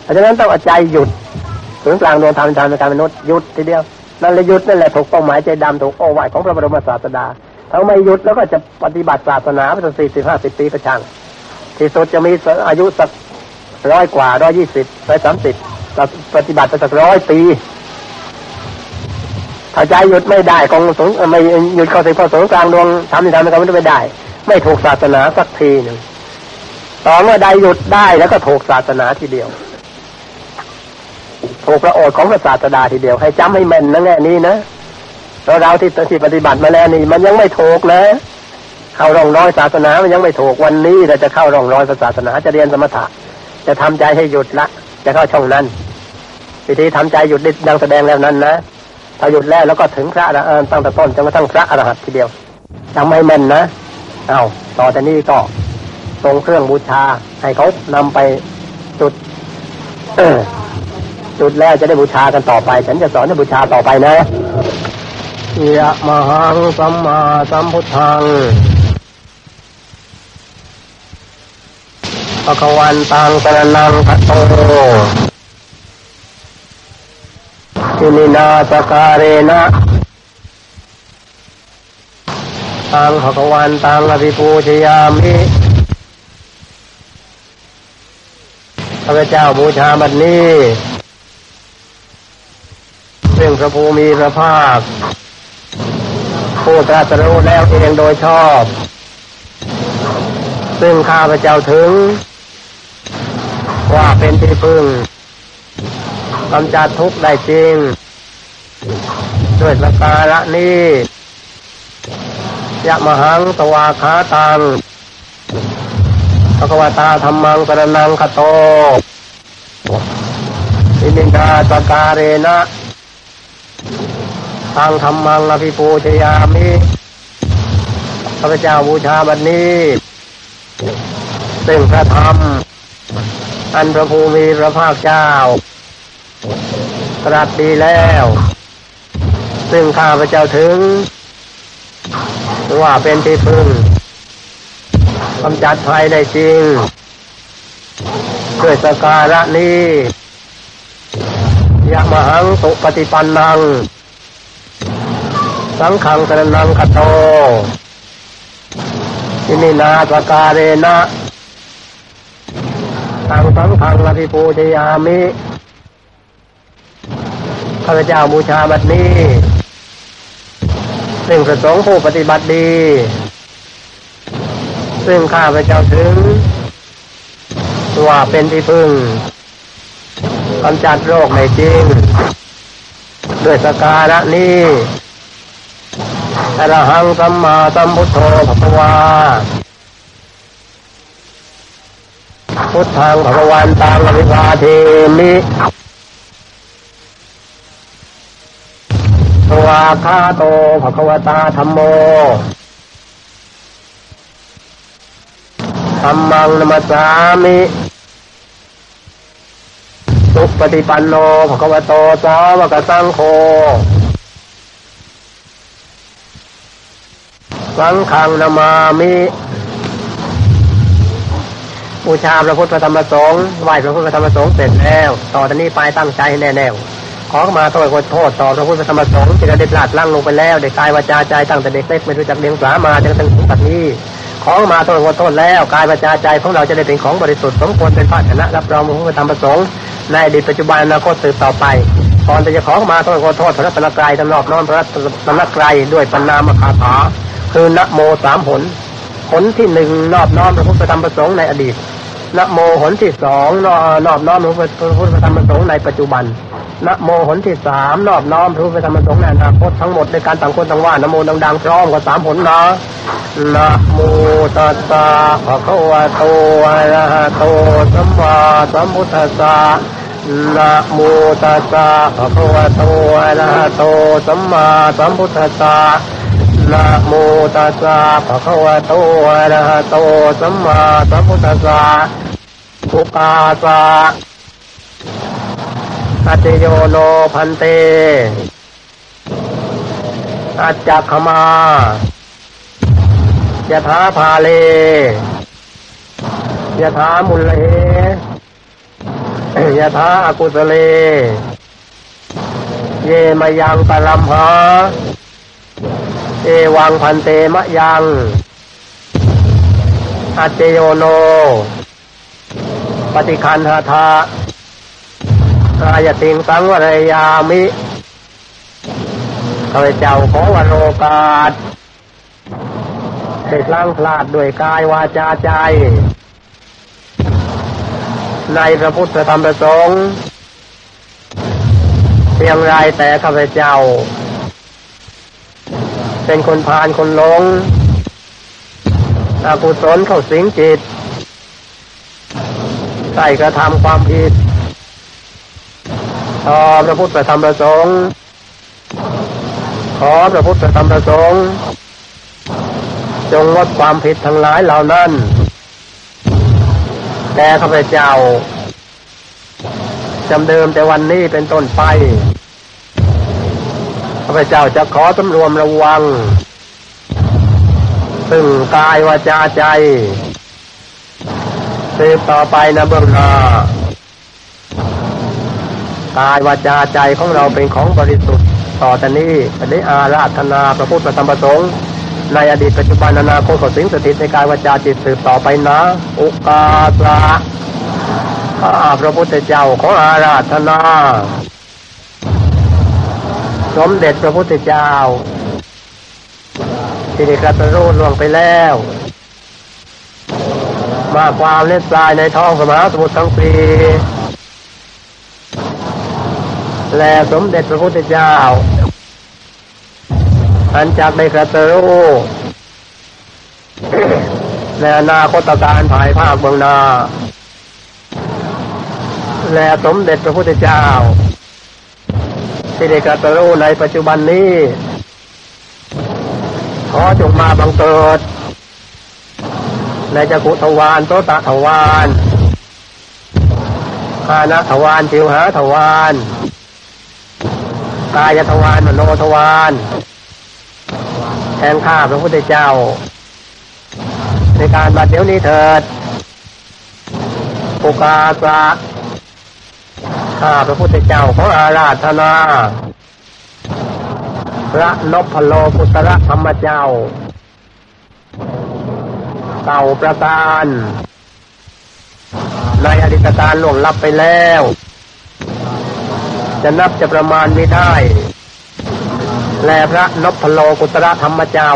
เพราะฉะนั้นต้องเอาใจหยุดถึงกลางดวงธรรมทางการมนุษย์หยุดทีเดียว นั่นเลยหยุดนั่นแหละถูกเป้าหมายใจดำถูกโอวาทของพระบรมศาสดาถ้าไม่หยุดแล้วก็จะปฏิบัติศาสนาไปถึงสี่สิบห้าสิบปีก็ช่างที่สุดจะมีอายุสักร้อยกว่าร้อยยี่สิบร้อยสามสิบปฏิบัติไปสักร้อยปีถ้าใจหยุดไม่ได้กองสงไม่หยุดเข้าถึงข้อสงกลางดวงทำในทำในการไม่ได้ ไม่ถูกศาสนาสักทีหนึ่งต่อเมื่อใดหยุดได้แล้วก็ถูกศาสนาทีเดียว ถูกพระโอษฐ์ของพระศาสดาทีเดียว ให้จำให้แม่นนะแง่นี้นะเราเราที่ที่ปฏิบัติมาแล้วนี่ มันยังไม่ถูกนะเข้าร่องรอยศาสนามันยังไม่ถูกวันนี้เราจะเข้าร่องรอยศาสนาจะเรียนสมถะ จะทำใจให้หยุดละ จะเข้าช่องนั้นวิธีทำใจหยุดดังแสดงแล้วนั้นนะถ้าหยุดแล้วแล้วก็ถึงพระอรหันต์ตั้งแต่ต้นจนกระทั่งพระอรหันต์ทีเดียวจำให้แม่นนะเอาต่อจากนี้ก็ตรงเครื่องบูชาให้เขานำไปจุด จุดแล้วจะได้บูชากันต่อไป ฉันจะสอนให้บูชาต่อไปนะยะมหังสัมมาสัมพุทธังภควันตังสรนังพัตโตทินินาสการเรนะตังภควันตังอภิปูชยามิพระเจ้าบูชาบัดนี้ ซึ่งพระภูมิพระภาค ผู้ตรัสรู้แล้วเองโดยชอบ ซึ่งข้าพเจ้าถึง ว่าเป็นที่พึ่งกำจัดทุกข์ได้จริง ด้วยสการะนี้ยะมหังตวาคาตังพระกวตาธรรมังกรนังคโตอินินทาสการเรนะ ทางธรรมังอภิปูชยามิพระเจ้าบูชาบันนี้ซึ่งพระธรรม อันพระภูมิพระภาคเจ้า ตรัสดีแล้ว ซึ่งข้าพระเจ้าถึง ว่าเป็นที่พึ่งกำจัดภัยได้จริงด้วยสการะนี้ ยะมหังตุปฏิปันนัง สังขังสรนังคโตอินินาสการเรนะทางสังขังอภิปูชยามิข้าพเจ้าบูชาบัดนี้ซึ่งประสงค์ผู้ปฏิบัติดี ซึ่งข้าพเจ้าถึงว่าเป็นที่พึ่ง กำจัดโรคในจริง ด้วยสการะนี้อรหังสัมมาสัมพุทโธภควาพุทธังภควันตังอภิวาเทมิตัวคาโตภควตาธรรมโมธรรมังนมัสสามิ สุปฏิปันโนภควโตสาวกสังโฆสังขังนามามิบูชาพระพุทธธรรมสงฆ์ไหว้พระพุทธธรรมสงฆ์เสร็จแล้ว ต่อจากนี้ไปตั้งใจแน่แน่ขอมาโทษขอโทษต่อพระพุทธธรรมสงฆ์ที่เราได้พลาดลั่งลงไปแล้วได้กายวาจาใจตั้งแต่เด็กเล็กไม่รู้จักเลี้ยงสามาจนถึงปัจจุบันนี้ขอมาโทษขอโทษแล้วกายวาจาใจของเราจะได้เป็นของบริสุทธิ์สมควรเป็นพระชนะรับรองพระพุทธธรรมสงฆ์ ในอดีตปัจจุบันอนาคตสืบต่อไปก่อนจะขอมาโทษขอโทษพระรัตนกรายตลอดน้อมพระรัตนกรายด้วยปัญนามคาถาคือนะโมสามผลผลที่หนึ่งนอบน้อมพระพุทธธรรมประสงค์ในอดีตนะโมผลที่สองนอบน้อมพระพุทธธรรมประสงค์ในปัจจุบันนะโมผลที่สามนอบน้อมพระพุทธธรรมประสงค์ในอนาคตทั้งหมดในการต่างคนต่างว่านะโมดังๆพร้อมกับสามผลนะนะโมตัสสะภะคะวะโตอะระหะโตสัมมาสัมพุทธัสสะ นะโมตัสสะภะคะวะโตอะระหะโตสัมมาสัมพุทธัสสะนะโมตัสสะภะคะวะโตอะระหะโตสัมมาสัมพุทธัสสะอุกาสะอัจโยโนพันเตอัจจคมายะถาภาเลยะถามุลเล ยถาอากุสเล เยมายังปลัมหาเอวังพันเตมะยังอัจโยโน ปฏิคันหาทารายติงสังวรยามิข้าพเจ้าขอวโรกาสได้พลังพลาดด้วยกายวาจาใจ ในพระพุทธธรรมประสงค์เพียงไรแต่ข้าพเจ้า เป็นคนพานคนหลงอากุศลเข้าสิงจิตใส่กระทำความผิดขอพระพุทธธรรมประสงค์ขอพระพุทธธรรมประสงค์ จงลดความผิดทั้งหลายเหล่านั้น แต่ข้าพเจ้าจำเดิมแต่วันนี้เป็นต้นไปข้าพเจ้าจะขอสำรวมระวัง ซึ่งกายวาจาใจสืบต่อไปนะเบื้องหน้ากายวาจาใจของเราเป็นของบริสุทธิ์ต่อแต่นี้ได้อาราธนาพระพุทธธรรมประสงค์ ในอดีตปัจจุบันอนาคตก็สิงสถิตในกายวาจาจิตสืบต่อไปนะอุกาสะข้าพระพุทธเจ้าขออาราธนา สมเด็จพระพุทธเจ้าที่ได้กระตุ้นล่วงไปแล้ว มาความเล็ดทรายในท้องสมหาสมุทรทั้งปีและสมเด็จพระพุทธเจ้า อันจากได้กระตือในอนาคตการภายภาคเมืองนาและสมเด็จพระพุทธเจ้า ที่ได้กระตือในปัจจุบันนี้ ขอจงมาบังเกิด ในจักุทวานโตตะทวานคานะทวานจิวหาทวานกายทวารมโนทวาร แทนข้าพระพุทธเจ้า ในการบัดเดี๋ยวนี้เถิดปุกาสะข้าพระพุทธเจ้าของอาราธนา พระนพโลกุตระธรรมเจ้า เต่าประการในอดีตการล่วงลับไปแล้ว จะนับจะประมาณไม่ได้ แลพระนพพโลกุตระธรรมเจ้า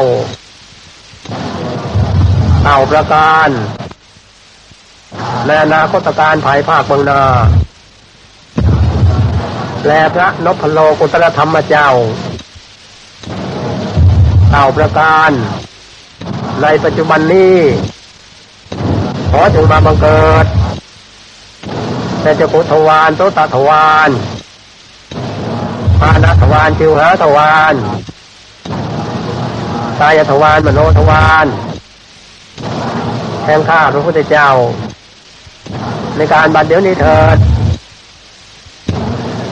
เต่าประการในอนาคตการภายภาคเมืองนาแลพระนพพโลกุตระธรรมเจ้าเต่าประการ ในปัจจุบันนี้ ขอจงมาบังเกิดแต่จะกุทวารโตตทวาร ปานาทวารจิวหาทวารกายทวารมโนทวารแทงข้าพระพุทธเจ้า ในการบัดเดี๋ยวนี้เถิด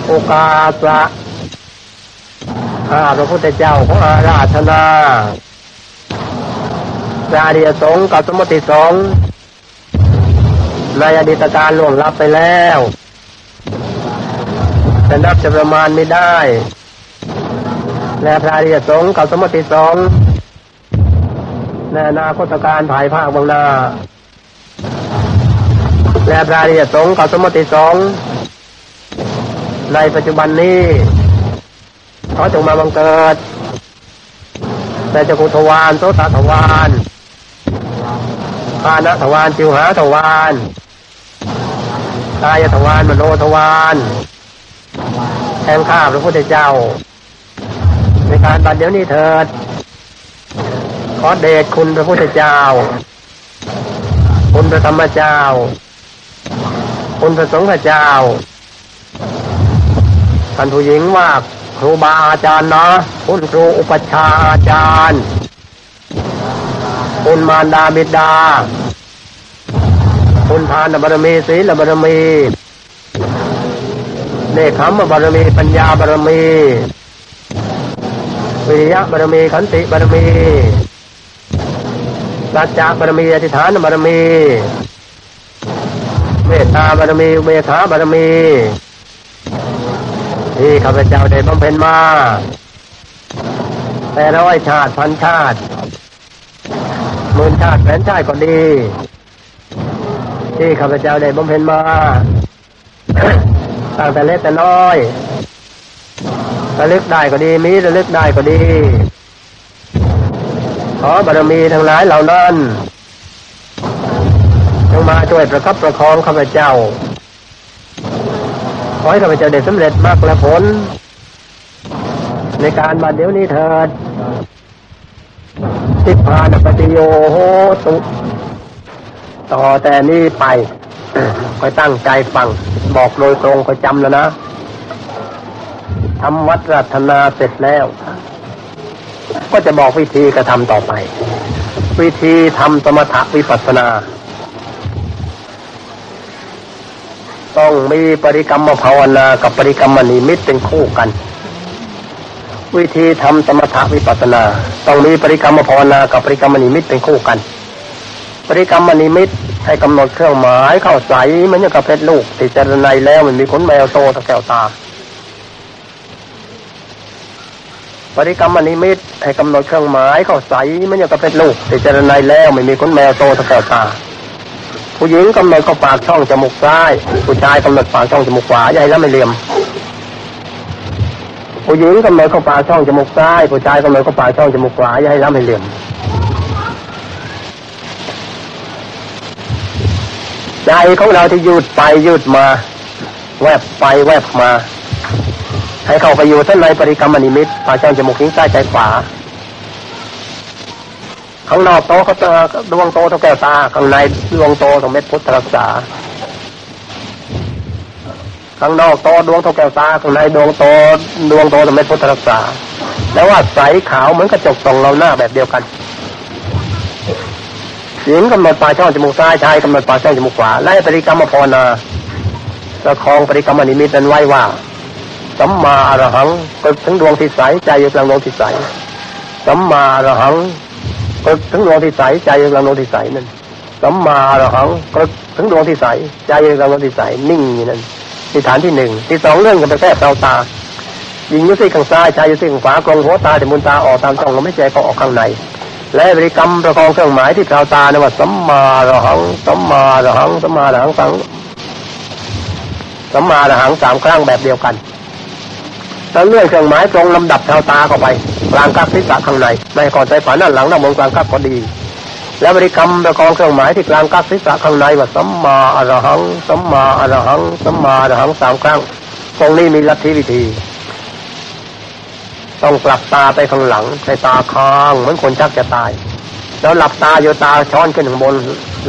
โอกาสะข้าพระพุทธเจ้าขออาราธนาราเดียสงกับสมุติสงในอดีตการล่วงลับไปแล้ว แต่นับจะประมาณไม่ได้ และพระเดียสงกับสมุติสงในอนาคตการภายภาคบางนาและพระเดียสงกับสมุติสงในปัจจุบันนี้เขาจงมาบังเกิดแต่จะกุทวารโสตทวารพานะทวารจิวหาทวารกายทวารมโนทวาร แทนข้าพระพุทธเจ้า ในการบัดเดี๋ยวนี้เถิด ขอเดชคุณพระพุทธเจ้า คุณพระธรรมเจ้า คุณพระสงฆ์เจ้า ท่านผู้หญิงว่าครูบาอาจารย์นะคุณครูอุปชาอาจารย์ คุณมารดาบิดา คุณทานบารมีศีลบารมี เนคขมบารมีปัญญาบารมีวิริยะบารมีขันติบารมีสัจจะบารมีอธิฐานบารมีเมตตาบารมีเมตตาบารมี ที่ข้าพเจ้าได้บำเพ็ญมาแต่ร้อยชาติพันชาติหมื่นชาติแสนชาติก็ดี ที่ข้าพเจ้าได้บำเพ็ญมา ตั้งแต่เล็กแต่น้อยระลึกได้ก็ดีมีระลึกได้ก็ดี ขอบารมีทั้งหลายเหล่านั้นจงมาช่วยประคับประคองข้าพเจ้า ขอให้ข้าพเจ้าได้สำเร็จมากและผล ในการมาเดี๋ยวนี้เถิดทิพานปฏิโยโหตุ ต่อแต่นี้ไป คอยตั้งใจฟัง บอกโดยตรงคอยจำแล้วนะทำวัดรัตนาเสร็จแล้ว ก็จะบอกวิธีกระทำต่อไป วิธีทำสมถะวิปัสนา ต้องมีปริกรรมภาวนากับปริกรรมนิมิตเป็นคู่กัน วิธีทำสมถะวิปัสนา ต้องมีปริกรรมภาวนากับปริกรรมนิมิตเป็นคู่กัน ปริกรรมนิมิต ให้กำหนดเครื่องหมายเข้าใสมันยังกับเพชรลูกติดจรในแล้วมันมีขนแมวโตตะแก้วตา ปริกรรมนิมิตให้กำหนดเครื่องหมายเข้าใสมันยังกับเพชรลูกติดจรในแล้วไม่มีขนแมวโตตะแก้วตา ผู้หญิงกำหนดเข้าปากช่องจมูกซ้าย ผู้ชายกำหนดปากช่องจมูกขวาใหญ่แล้วไม่เหลี่ยมผู้หญิงกำหนดเข้าปากช่องจมูกซ้ายผู้ชายกำหนดเข้าปากช่องจมูกขวาใหญ่แล้วไม่เหลี่ยม ใจของเราที่ยืดไปหยืดมา แวบไปแวบมา ให้เข้าไปอยู่ท่านในปริกรรมนิมิตปากช่องจมูกทิ้งซ้ใจขวาข้างนอกโตเขาจะดวงโตเท่าแก้วตาข้างในดวงโตเท่าเม็ดพุทธรักษาข้างนอกโตดวงเท่าแก้วตาข้างในดวงโตดวงโตเท่าเม็ดพุทธรักษาแล้วว่าใสขาวเหมือนกระจกส่องเราหน้าแบบเดียวกัน หญิงกำหนดปลายช่องจมูกซ้ายชายกำหนดปลายช่องจมูกขวาไล่ปริกรรมภาวนาประคองปริกรรมนิมิตนั้นไว้ว่าสัมมาอรหังก็ถึงดวงที่ใสใจอยู่กลางดวงที่ใสสัมมาอรหังก็ถึงดวงที่ใสใจอยู่กลางดวงที่ใสนั่นสัมมาอรหังก็ถึงดวงที่ใสใจอยู่กลางดวงที่ใสนิ่งนั่นที่ฐานที่หนึ่งที่สองเรื่องกันไปแค่เตาตายิงยุติข้างซ้ายชายยุติข้างขวากลงหัวตาแต่มุนตาออกตามช่องลมไม่ใจก็ออกข้างใน และบริกรรมประกองเครื่องหมายที่ตาตาเนี่ยว่าสัมมาอรหังสัมมาอรหังสัมมาอรหังสังสัมมาอรหังสามครั้งแบบเดียวกันแล้วเลื่อนเครื่องหมายตรงลำดับเท้าตาเข้าไปกลางกักศีรษะข้างในไม่ก่อนใจฝันด้านหลังด้านบนกลางกักก็ดีแล้วบริกรรมประกองเครื่องหมายที่กลางกักศีรษะข้างในว่าสัมมาอรหังสัมมาอรหังสัมมาอรหังสามครั้งตรงนี้มีลัทธิวิธี ต้องกลับตาไปข้างหลังใช้ตาค้างเหมือนคนชักจะตาย แล้วหลับตาอยู่ตาช้อนขึ้นข้างบน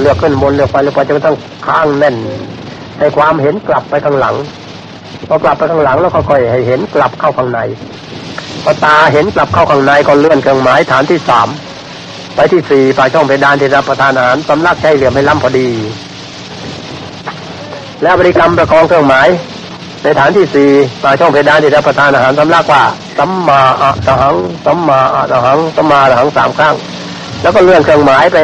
เลือกขึ้นบนเลือกไปเลือกไปจนกระทั่งค้างแน่นให้ความเห็นกลับไปข้างหลังพอกลับไปข้างหลังแล้วค่อยๆให้เห็นกลับเข้าข้างในพอตาเห็นกลับเข้าข้างในก็เลื่อนเครื่องหมายฐานที่สามไปที่สี่ฝ่ายช่องเพดานที่รับประทานอาหารสำลักใช้เหลี่ยมให้ล้ำพอดี แล้วบริกรรมประคองเครื่องหมาย ในฐานที่สี่ฝ่าช่องเพดานที่รับประทานอาหารสำลักว่าสัมมาอะหังสัมมาอะหังสัมมาอะหังสามครั้ง แล้วก็เลื่อนเครื่องหมายไป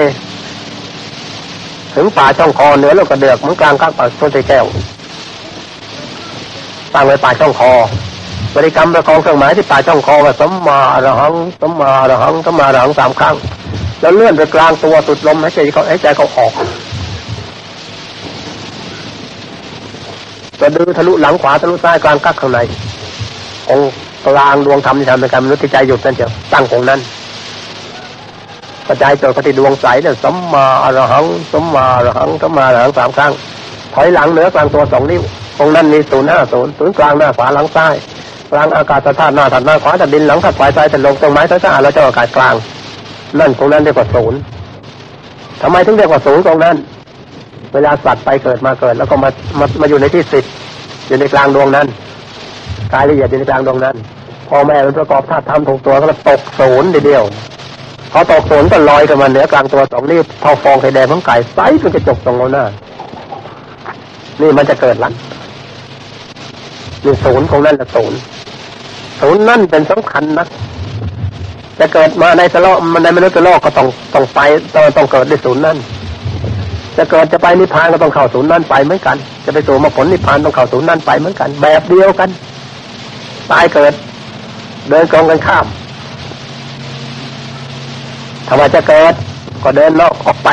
ถึงป่าช่องคอเหนือแล้วกระเดือกเหมือนกลางข้างปากต้นแก้วตั้งไว้ป่าช่องคอบริกรรมประคองเครื่องหมายที่ป่าช่องคอว่าสัมมาอรหังสัมมาอรหังสัมมาอรหังสามครั้ง แล้วเลื่อนไปกลางตัวสุดลมให้ใจเขาให้ใจเขาออก จะดือทะลุหลังขวาทะลุซ้ายกลางกักข้างในองกลางดวงธรรมที่ทำเป็นการมนุษย์ใจหยุดนั่นเดียวตั้งตรงนั้นกระจายตัวกติดวงใสเนี่ยสัมมาอรหังสัมมาอรหังสัมมาอรหังสามครั้ง ถอยหลังเหนือกลางตัวสองนิ้วตรงนั้นมีศูนย์ห้าศูนย์ศูนย์กลางหน้าขวาหลังซ้ายกลางอากาศธาตุหน้าถัดหน้าขวาถัดดินหลังถัดปลายซ้ายถัดลงตรงไม้ท้ายเราจะอากาศกลาง นั่นตรงนั้นเรียกว่าศูนย์ทำไมถึงเรียกว่าศูนย์ตรงนั้น เวลาสัตว์ไปเกิดมาเกิด แล้วก็มามามาอยู่ในที่สิทธิ์อยู่ในกลางดวงนั้นกายละเอียดอยู่ในกลางดวงนั้นพอแม่มันประกอบธาตุทำถูกตัวก็ตกศูนย์เดียวพอตกศูนย์ก็ลอยกันมาเหนือกลางตัวสองนิ้วเท่าฟองไข่แดงของไก่ไซส์เป็นกระจกตรงโน้นน่ะนี่มันจะเกิดลันนี่ศูนย์ของนั่นละศูนย์ศูนย์นั่นเป็นสำคัญนะจะเกิดมาในสโลมันในมนุษย์โลกก็ต้องต้องไปต้องต้องเกิดในศูนย์นั่น จะเกิดจะไปนิพพานก็ต้องเข้าศูนย์นั่นไปเหมือนกัน จะไปสู่มรรคผลนิพพานต้องเข้าศูนย์นั่นไปเหมือนกัน แบบเดียวกันตายเกิด เดินกองกันข้ามถ้าว่าจะเกิดก็เดินนอกออกไป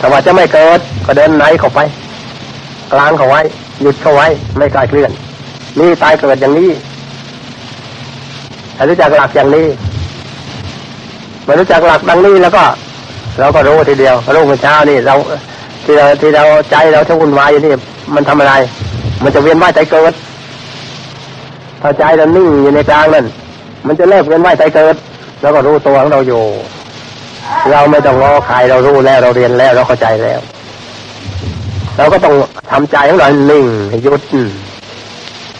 ถ้าว่าจะไม่เกิดก็เดินไหนเข้าไป กลางเข้าไว้ หยุดเข้าไว้ ไม่กลายเคลื่อน นี่ตายเกิดอย่างนี้ถ้ารู้จักหลักอย่างนี้ม่รู้จักหลักดังนี้แล้วก็ เราก็รู้ทีเดียวรู้เมื่อเช้านี่เราที่เราที่เราใจเราทั้งวุ่นวายอยู่นี่มันทำอะไร มันจะเวียนว่ายใจเกิดถ้าใจเรานิ่งอยู่ในกลางนั่นมันจะเลิกเวียนว่ายใจเกิด แล้วก็รู้ตัวของเราอยู่ เราไม่ต้องรอใครเรารู้แล้วเราเรียนแล้วเราเข้าใจแล้วเราก็ต้องทำใจของเรานิ่งหยุด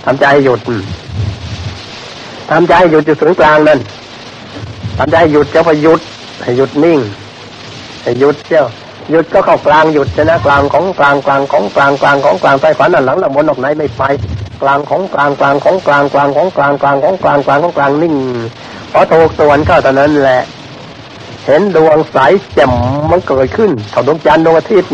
ทำใจให้หยุดทำใจหยุดอยู่ศูนย์กลางนั่นทำใจหยุดเจ้าไปหยุดให้หยุดนิ่ง ให้หยุดเจ้าหยุดก็เข้ากลางหยุดชนะกลางของกลางกลางของกลางกลางของกลางใต้ขวานั่นหลังละมนออกไหนไม่ไปกลางของกลางกลางของกลางกลางของกลางกลางของกลางกลางของกลางนิ่งพอถูกส่วนเข้าตอนนั้นแหละ เห็นดวงใสแจ่มมันเกิดขึ้นเท่าดวงจันทร์ดวงอาทิตย์